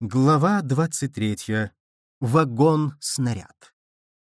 Глава 23. Вагон-снаряд.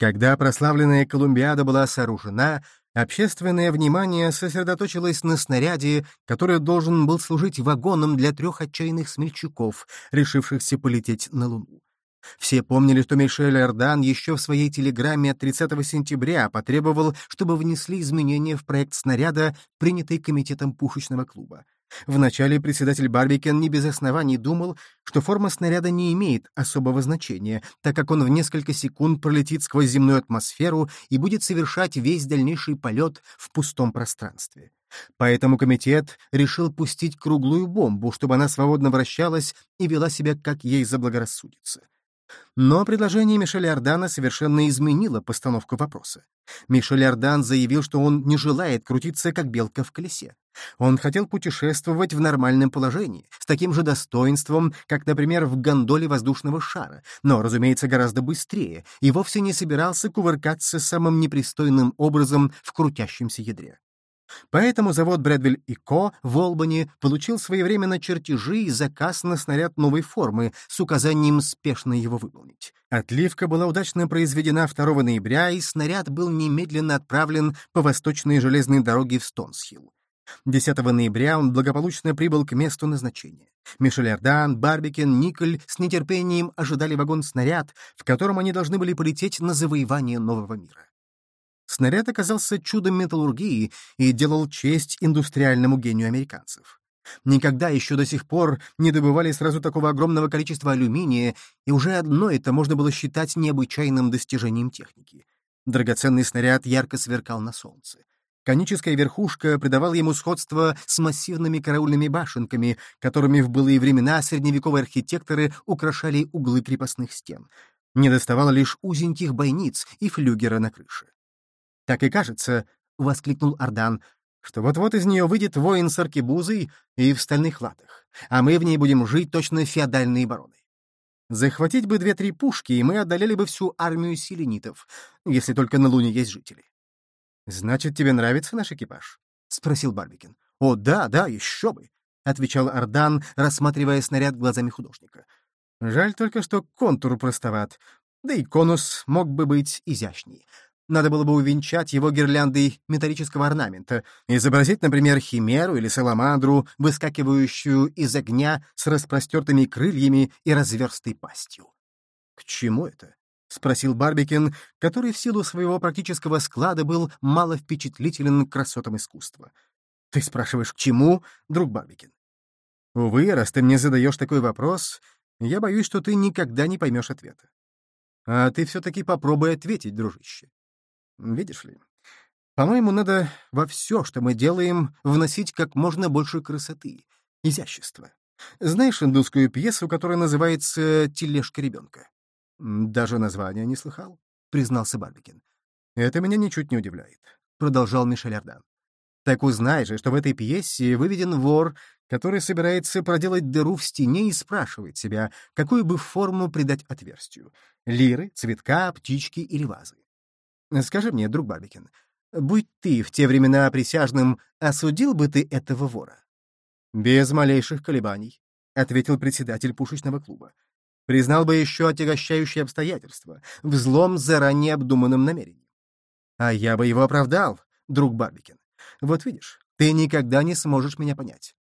Когда прославленная Колумбиада была сооружена, общественное внимание сосредоточилось на снаряде, который должен был служить вагоном для трех отчаянных смельчаков, решившихся полететь на Луну. Все помнили, что Мишель Эрдан еще в своей телеграмме от 30 сентября потребовал, чтобы внесли изменения в проект снаряда, принятый комитетом пушечного клуба. Вначале председатель Барбикен не без оснований думал, что форма снаряда не имеет особого значения, так как он в несколько секунд пролетит сквозь земную атмосферу и будет совершать весь дальнейший полет в пустом пространстве. Поэтому комитет решил пустить круглую бомбу, чтобы она свободно вращалась и вела себя, как ей заблагорассудится. Но предложение Мишеля Ардана совершенно изменило постановку вопроса. Мишель Ардан заявил, что он не желает крутиться, как белка в колесе. Он хотел путешествовать в нормальном положении, с таким же достоинством, как, например, в гондоле воздушного шара, но, разумеется, гораздо быстрее, и вовсе не собирался кувыркаться самым непристойным образом в крутящемся ядре. Поэтому завод Брэдвиль и Ко в Олбани получил своевременно чертежи и заказ на снаряд новой формы с указанием спешно его выполнить. Отливка была удачно произведена 2 ноября, и снаряд был немедленно отправлен по восточной железной дороге в Стонсхилл. 10 ноября он благополучно прибыл к месту назначения. Мишель Эрдан, Барбикен, Николь с нетерпением ожидали вагон-снаряд, в котором они должны были полететь на завоевание нового мира. Снаряд оказался чудом металлургии и делал честь индустриальному гению американцев. Никогда еще до сих пор не добывали сразу такого огромного количества алюминия, и уже одно это можно было считать необычайным достижением техники. Драгоценный снаряд ярко сверкал на солнце. Коническая верхушка придавала ему сходство с массивными караульными башенками, которыми в былые времена средневековые архитекторы украшали углы крепостных стен. Не доставало лишь узеньких бойниц и флюгера на крыше. «Так и кажется», — воскликнул Ардан, «что вот-вот из нее выйдет воин с аркебузой и в стальных латах, а мы в ней будем жить точно феодальные бароны. Захватить бы две-три пушки, и мы одолели бы всю армию селенитов, если только на Луне есть жители». «Значит, тебе нравится наш экипаж?» — спросил Барбикин. «О, да, да, еще бы!» — отвечал Ардан, рассматривая снаряд глазами художника. «Жаль только, что контур простоват, да и конус мог бы быть изящнее. Надо было бы увенчать его гирляндой металлического орнамента, изобразить, например, химеру или саламандру, выскакивающую из огня с распростертыми крыльями и разверстой пастью. «К чему это?» — спросил Барбикин, который в силу своего практического склада был мало впечатлителен красотам искусства. «Ты спрашиваешь, к чему, друг Барбикин?» «Увы, раз ты мне задаешь такой вопрос, я боюсь, что ты никогда не поймешь ответа. А ты все-таки попробуй ответить, дружище. Видишь ли, по-моему, надо во все, что мы делаем, вносить как можно больше красоты, изящества. Знаешь индусскую пьесу, которая называется «Тележка ребенка»? Даже название не слыхал, — признался Барбикин. Это меня ничуть не удивляет, — продолжал Мишель Ардан. Так узнай же, что в этой пьесе выведен вор, который собирается проделать дыру в стене и спрашивает себя, какую бы форму придать отверстию — лиры, цветка, птички или вазы. Скажи мне, друг Барбикин, будь ты в те времена присяжным, осудил бы ты этого вора? Без малейших колебаний, — ответил председатель пушечного клуба. Признал бы еще отягощающие обстоятельства, взлом заранее обдуманным намерением. А я бы его оправдал, друг Барбикин. Вот видишь, ты никогда не сможешь меня понять.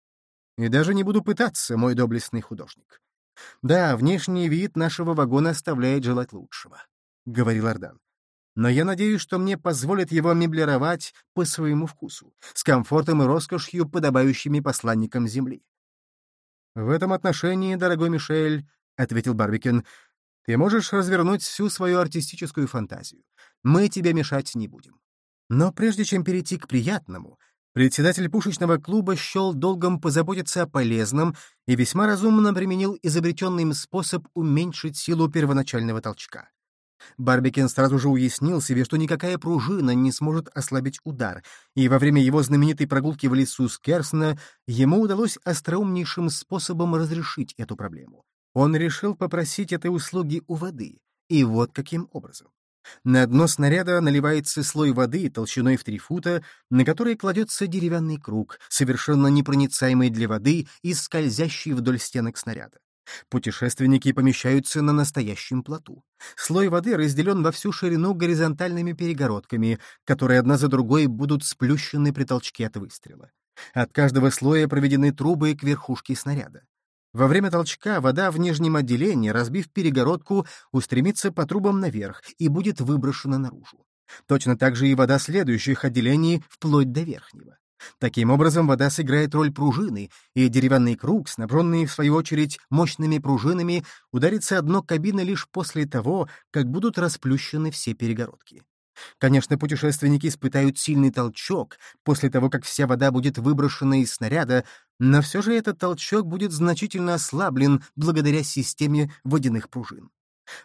И даже не буду пытаться, мой доблестный художник. Да, внешний вид нашего вагона оставляет желать лучшего, — говорил Ардан но я надеюсь, что мне позволят его меблировать по своему вкусу, с комфортом и роскошью, подобающими посланникам Земли. «В этом отношении, дорогой Мишель, — ответил Барбикин, — ты можешь развернуть всю свою артистическую фантазию. Мы тебе мешать не будем. Но прежде чем перейти к приятному, председатель пушечного клуба счел долгом позаботиться о полезном и весьма разумно применил изобретенный им способ уменьшить силу первоначального толчка. Барбикен сразу же уяснил себе, что никакая пружина не сможет ослабить удар, и во время его знаменитой прогулки в лесу Скерсона ему удалось остроумнейшим способом разрешить эту проблему. Он решил попросить этой услуги у воды, и вот каким образом. На дно снаряда наливается слой воды толщиной в три фута, на который кладется деревянный круг, совершенно непроницаемый для воды и скользящий вдоль стенок снаряда. Путешественники помещаются на настоящем плоту. Слой воды разделен во всю ширину горизонтальными перегородками, которые одна за другой будут сплющены при толчке от выстрела. От каждого слоя проведены трубы к верхушке снаряда. Во время толчка вода в нижнем отделении, разбив перегородку, устремится по трубам наверх и будет выброшена наружу. Точно так же и вода следующих отделений вплоть до верхнего. Таким образом, вода сыграет роль пружины, и деревянный круг, снабженный, в свою очередь, мощными пружинами, ударится о дно кабины лишь после того, как будут расплющены все перегородки. Конечно, путешественники испытают сильный толчок после того, как вся вода будет выброшена из снаряда, но все же этот толчок будет значительно ослаблен благодаря системе водяных пружин.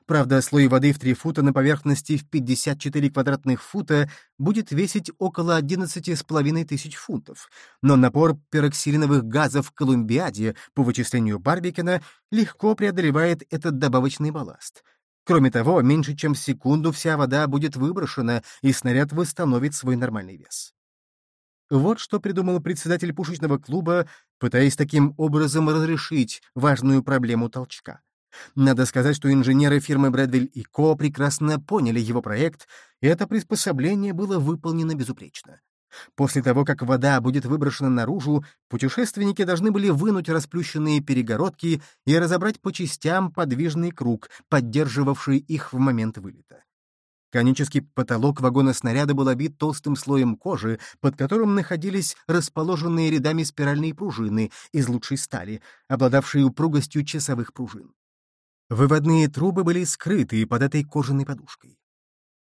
Правда, слой воды в 3 фута на поверхности в 54 квадратных фута будет весить около 11,5 тысяч фунтов, но напор пероксилиновых газов в Колумбиаде, по вычислению Барбикена, легко преодолевает этот добавочный балласт. Кроме того, меньше чем в секунду вся вода будет выброшена, и снаряд восстановит свой нормальный вес. Вот что придумал председатель пушечного клуба, пытаясь таким образом разрешить важную проблему толчка. Надо сказать, что инженеры фирмы Брэдвилл и Ко прекрасно поняли его проект, и это приспособление было выполнено безупречно. После того, как вода будет выброшена наружу, путешественники должны были вынуть расплющенные перегородки и разобрать по частям подвижный круг, поддерживавший их в момент вылета. Конический потолок вагона снаряда был обит толстым слоем кожи, под которым находились расположенные рядами спиральные пружины из лучшей стали, обладавшие упругостью часовых пружин. Выводные трубы были скрыты под этой кожаной подушкой.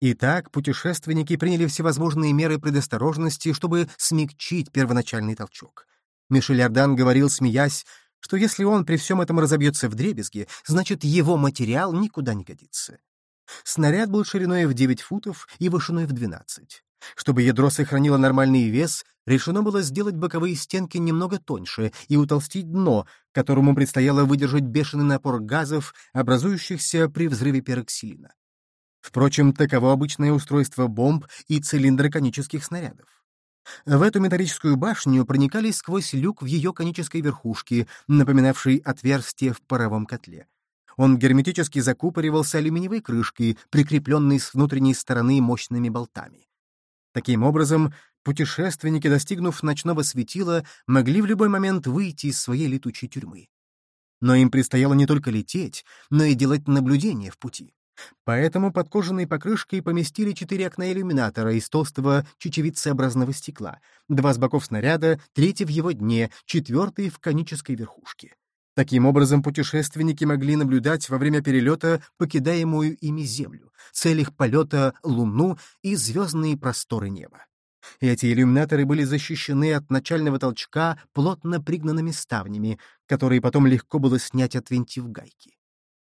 Итак, путешественники приняли всевозможные меры предосторожности, чтобы смягчить первоначальный толчок. Мишель Ардан говорил, смеясь, что если он при всем этом разобьется в дребезги, значит, его материал никуда не годится. Снаряд был шириной в 9 футов и вышиной в 12. Чтобы ядро сохранило нормальный вес, решено было сделать боковые стенки немного тоньше и утолстить дно, которому предстояло выдержать бешеный напор газов, образующихся при взрыве пероксилина. Впрочем, таково обычное устройство бомб и цилиндра конических снарядов. В эту металлическую башню проникали сквозь люк в ее конической верхушке, напоминавший отверстие в паровом котле. Он герметически закупоривался алюминиевой крышкой, прикрепленной с внутренней стороны мощными болтами. Таким образом, путешественники, достигнув ночного светила, могли в любой момент выйти из своей летучей тюрьмы. Но им предстояло не только лететь, но и делать наблюдения в пути. Поэтому под кожаной покрышкой поместили четыре окна иллюминатора из толстого чечевицеобразного стекла, два с боков снаряда, третий в его дне, четвертый в конической верхушке. Таким образом, путешественники могли наблюдать во время перелета покидаемую ими Землю, цель их полета — Луну и звездные просторы неба. Эти иллюминаторы были защищены от начального толчка плотно пригнанными ставнями, которые потом легко было снять, отвинтив гайки.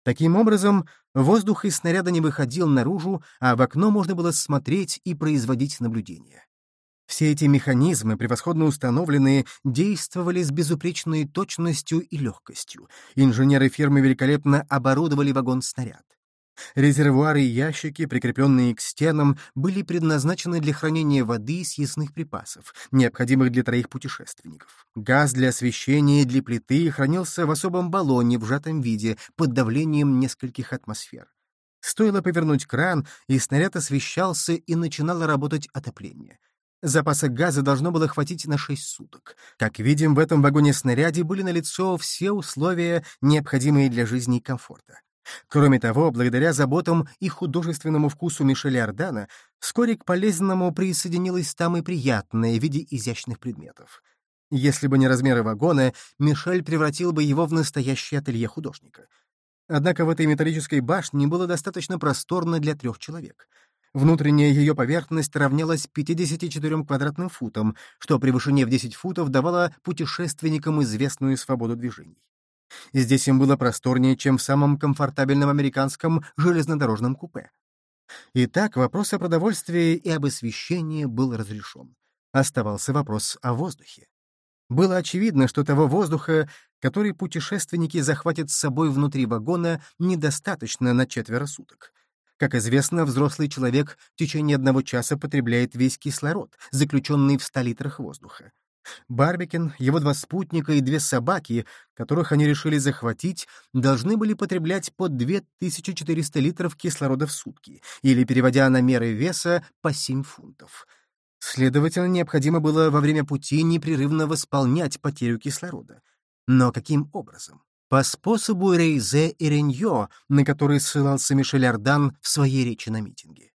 Таким образом, воздух из снаряда не выходил наружу, а в окно можно было смотреть и производить наблюдения. Все эти механизмы, превосходно установленные, действовали с безупречной точностью и легкостью. Инженеры фирмы великолепно оборудовали вагон-снаряд. Резервуары и ящики, прикрепленные к стенам, были предназначены для хранения воды и съестных припасов, необходимых для троих путешественников. Газ для освещения и для плиты хранился в особом баллоне в сжатом виде под давлением нескольких атмосфер. Стоило повернуть кран, и снаряд освещался, и начинало работать отопление. Запаса газа должно было хватить на 6 суток. Как видим, в этом вагоне-снаряде были налицо все условия, необходимые для жизни и комфорта. Кроме того, благодаря заботам и художественному вкусу Мишеля Ордана, вскоре к полезному присоединилось там и приятное в виде изящных предметов. Если бы не размеры вагона, Мишель превратил бы его в настоящее ателье художника. Однако в этой металлической башне было достаточно просторно для трех человек — Внутренняя ее поверхность равнялась 54 квадратным футам, что при вышине в 10 футов давало путешественникам известную свободу движений. Здесь им было просторнее, чем в самом комфортабельном американском железнодорожном купе. Итак, вопрос о продовольствии и об освещении был разрешен. Оставался вопрос о воздухе. Было очевидно, что того воздуха, который путешественники захватят с собой внутри вагона, недостаточно на четверо суток. Как известно, взрослый человек в течение одного часа потребляет весь кислород, заключенный в 100 литрах воздуха. Барбикен, его два спутника и две собаки, которых они решили захватить, должны были потреблять по 2400 литров кислорода в сутки, или, переводя на меры веса, по 7 фунтов. Следовательно, необходимо было во время пути непрерывно восполнять потерю кислорода. Но каким образом? По способу Рейзе и Реньо, на который ссылался Мишель Ардан в своей речи на митинге.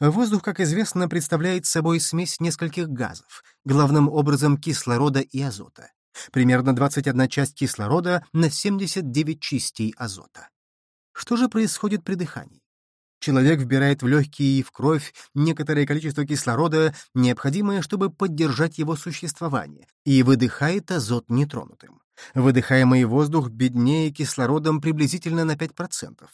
Воздух, как известно, представляет собой смесь нескольких газов, главным образом кислорода и азота. Примерно 21 часть кислорода на 79 частей азота. Что же происходит при дыхании? Человек вбирает в легкие и в кровь некоторое количество кислорода, необходимое, чтобы поддержать его существование, и выдыхает азот нетронутым. Выдыхаемый воздух беднее кислородом приблизительно на 5%.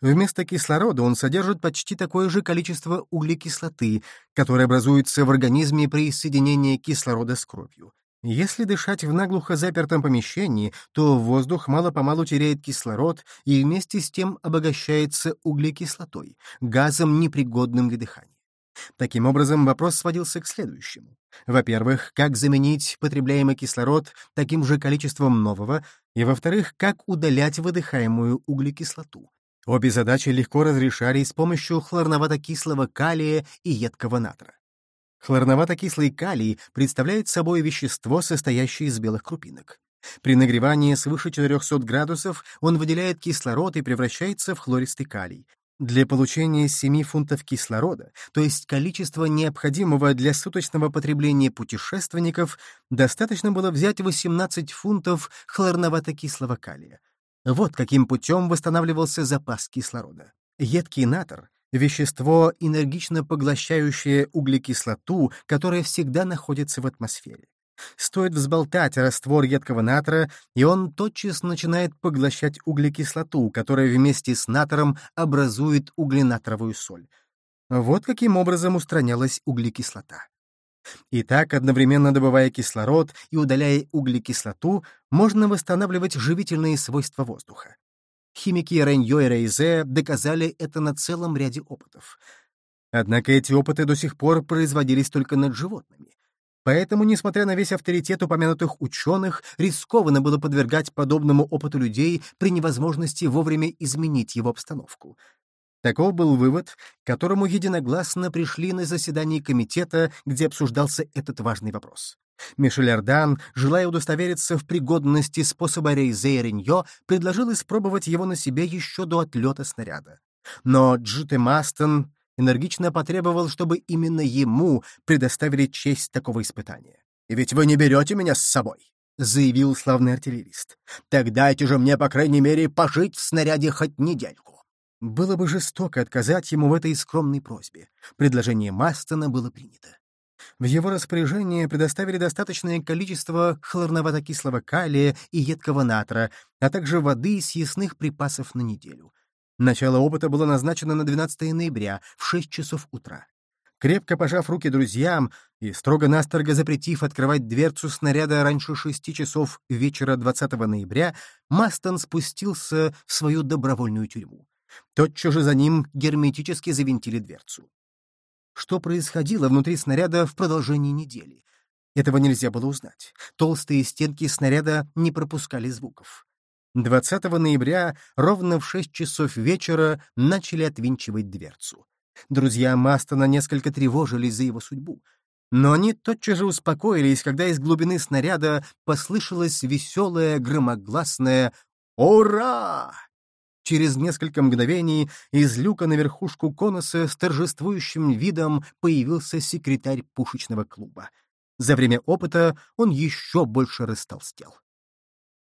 Вместо кислорода он содержит почти такое же количество углекислоты, которая образуется в организме при соединении кислорода с кровью. Если дышать в наглухо запертом помещении, то воздух мало-помалу теряет кислород и вместе с тем обогащается углекислотой, газом, непригодным для дыхания. Таким образом, вопрос сводился к следующему. Во-первых, как заменить потребляемый кислород таким же количеством нового, и, во-вторых, как удалять выдыхаемую углекислоту. Обе задачи легко разрешались с помощью хлорновато-кислого калия и едкого натра. Хлорновато-кислый калий представляет собой вещество, состоящее из белых крупинок. При нагревании свыше 400 градусов он выделяет кислород и превращается в хлористый калий. Для получения 7 фунтов кислорода, то есть количества, необходимого для суточного потребления путешественников, достаточно было взять 18 фунтов хлорновато-кислого калия. Вот каким путем восстанавливался запас кислорода. Едкий натр — вещество, энергично поглощающее углекислоту, которая всегда находится в атмосфере. Стоит взболтать раствор едкого натра, и он тотчас начинает поглощать углекислоту, которая вместе с натром образует угленатровую соль. Вот каким образом устранялась углекислота. И так, одновременно добывая кислород и удаляя углекислоту, можно восстанавливать живительные свойства воздуха. Химики Реньо и Рейзе доказали это на целом ряде опытов. Однако эти опыты до сих пор производились только над животными. Поэтому, несмотря на весь авторитет упомянутых ученых, рискованно было подвергать подобному опыту людей при невозможности вовремя изменить его обстановку — Таков был вывод, к которому единогласно пришли на заседании комитета, где обсуждался этот важный вопрос. Мишель Ардан, желая удостовериться в пригодности способа Рейзе и Реньо, предложил испробовать его на себе еще до отлета снаряда. Но Джите Мастон энергично потребовал, чтобы именно ему предоставили честь такого испытания. «Ведь вы не берете меня с собой», — заявил славный артиллерист. «Так дайте же мне, по крайней мере, пожить в снаряде хоть недельку». Было бы жестоко отказать ему в этой скромной просьбе. Предложение Мастона было принято. В его распоряжение предоставили достаточное количество хлорновато-кислого калия и едкого натра, а также воды и съестных припасов на неделю. Начало опыта было назначено на 12 ноября в 6 часов утра. Крепко пожав руки друзьям и строго-настрого запретив открывать дверцу снаряда раньше шести часов вечера 20 ноября, Мастон спустился в свою добровольную тюрьму. Тотчас же за ним герметически завинтили дверцу. Что происходило внутри снаряда в продолжении недели? Этого нельзя было узнать. Толстые стенки снаряда не пропускали звуков. 20 ноября ровно в 6 часов вечера начали отвинчивать дверцу. Друзья Мастона несколько тревожились за его судьбу. Но они тотчас же успокоились, когда из глубины снаряда послышалось веселое громогласное «Ура!». Через несколько мгновений из люка на верхушку конуса с торжествующим видом появился секретарь пушечного клуба. За время опыта он еще больше растолстел.